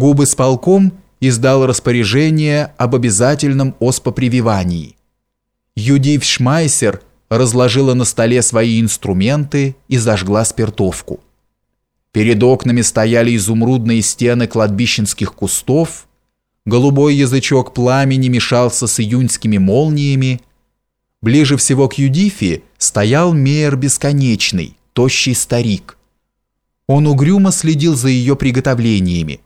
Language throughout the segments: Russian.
Губы с полком издал распоряжение об обязательном оспопрививании. Юдив Шмайсер разложила на столе свои инструменты и зажгла спиртовку. Перед окнами стояли изумрудные стены кладбищенских кустов, голубой язычок пламени мешался с июньскими молниями, ближе всего к Юдифи стоял Мейер Бесконечный, тощий старик. Он угрюмо следил за ее приготовлениями.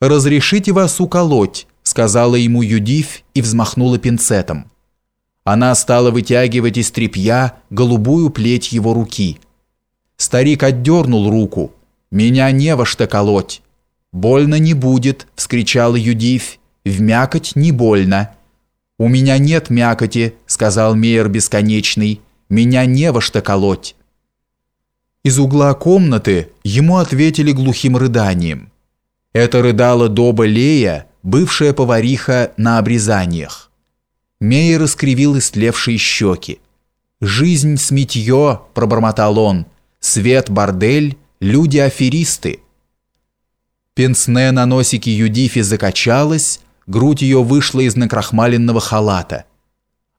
«Разрешите вас уколоть», — сказала ему Юдиф и взмахнула пинцетом. Она стала вытягивать из тряпья голубую плеть его руки. Старик отдернул руку. «Меня не во что колоть». «Больно не будет», — вскричала Юдифь. «В мякоть не больно». «У меня нет мякоти», — сказал Мейер Бесконечный. «Меня не во что колоть». Из угла комнаты ему ответили глухим рыданием. Это рыдала Доба Лея, бывшая повариха на обрезаниях. Мейер раскривил истлевшие щеки. «Жизнь сметье», — пробормотал он, — «свет бордель, люди аферисты». Пенсне на носике Юдифи закачалась, грудь ее вышла из накрахмаленного халата.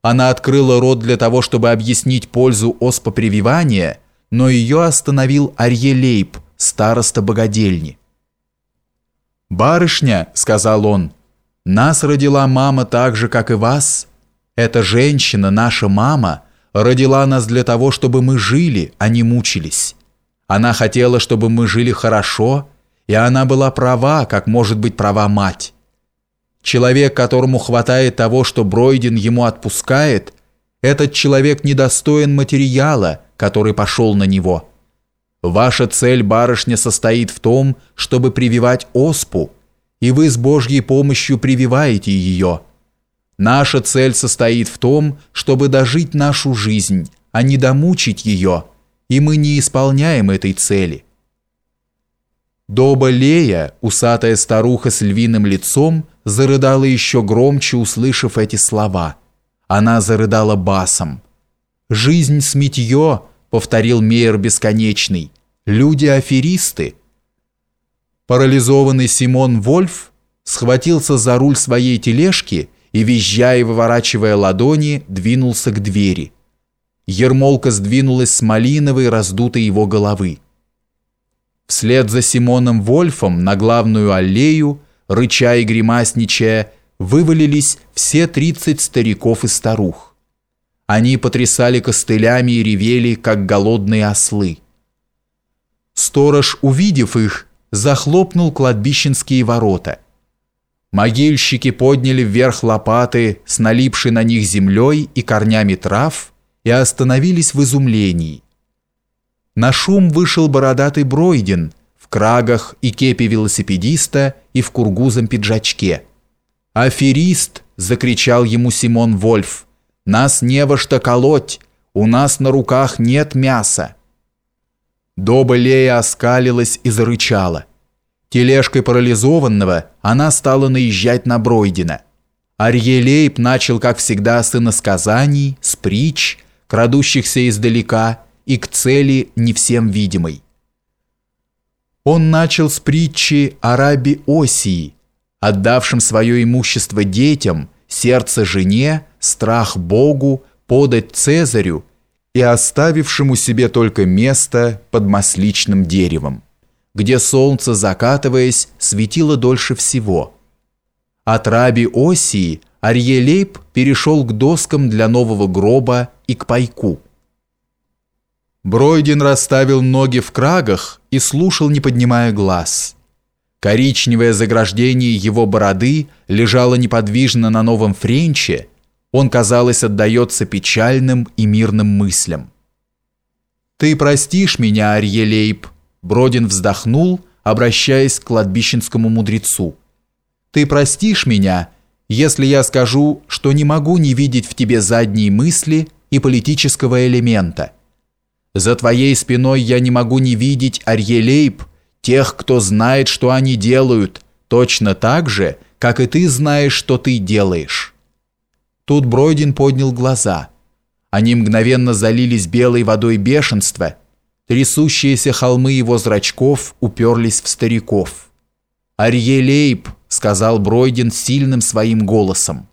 Она открыла рот для того, чтобы объяснить пользу оспопрививания, но ее остановил Арье Лейб, староста богадельни. «Барышня», — сказал он, — «нас родила мама так же, как и вас. Эта женщина, наша мама, родила нас для того, чтобы мы жили, а не мучились. Она хотела, чтобы мы жили хорошо, и она была права, как может быть права мать. Человек, которому хватает того, что Бройден ему отпускает, этот человек недостоин материала, который пошел на него. Ваша цель, барышня, состоит в том, чтобы прививать оспу, и вы с Божьей помощью прививаете ее. Наша цель состоит в том, чтобы дожить нашу жизнь, а не домучить ее, и мы не исполняем этой цели. Доба Лея, усатая старуха с львиным лицом, зарыдала еще громче, услышав эти слова. Она зарыдала басом. «Жизнь сметье!» Повторил Мейер бесконечный. Люди аферисты. Парализованный Симон Вольф схватился за руль своей тележки и визжая и выворачивая ладони, двинулся к двери. Ермолка сдвинулась с малиновой, раздутой его головы. Вслед за Симоном Вольфом на главную аллею, рыча и гримасничая, вывалились все тридцать стариков и старух. Они потрясали костылями и ревели, как голодные ослы. Сторож, увидев их, захлопнул кладбищенские ворота. Могильщики подняли вверх лопаты с налипшей на них землей и корнями трав и остановились в изумлении. На шум вышел бородатый Бройден в крагах и кепи велосипедиста и в кургузом пиджачке. «Аферист!» – закричал ему Симон Вольф – нас не во что колоть, у нас на руках нет мяса. Доба Лея оскалилась и зарычала. Тележкой парализованного она стала наезжать на Бройдина. Арьелейб начал, как всегда, с иносказаний, с притч, крадущихся издалека и к цели не всем видимой. Он начал с притчи о рабе Осии, отдавшем свое имущество детям, сердце жене, страх Богу, подать Цезарю и оставившему себе только место под масличным деревом, где солнце, закатываясь, светило дольше всего. От раби Осии Арьелейб перешел к доскам для нового гроба и к пайку. Бройден расставил ноги в крагах и слушал, не поднимая глаз. Коричневое заграждение его бороды лежало неподвижно на новом френче, он, казалось, отдается печальным и мирным мыслям. «Ты простишь меня, Арьелейб», — Бродин вздохнул, обращаясь к кладбищенскому мудрецу. «Ты простишь меня, если я скажу, что не могу не видеть в тебе задние мысли и политического элемента. За твоей спиной я не могу не видеть, Арьелейб, тех, кто знает, что они делают, точно так же, как и ты знаешь, что ты делаешь». Тут Бройдин поднял глаза. Они мгновенно залились белой водой бешенства. Трясущиеся холмы его зрачков уперлись в стариков. «Арьелейб», — сказал Бройден сильным своим голосом.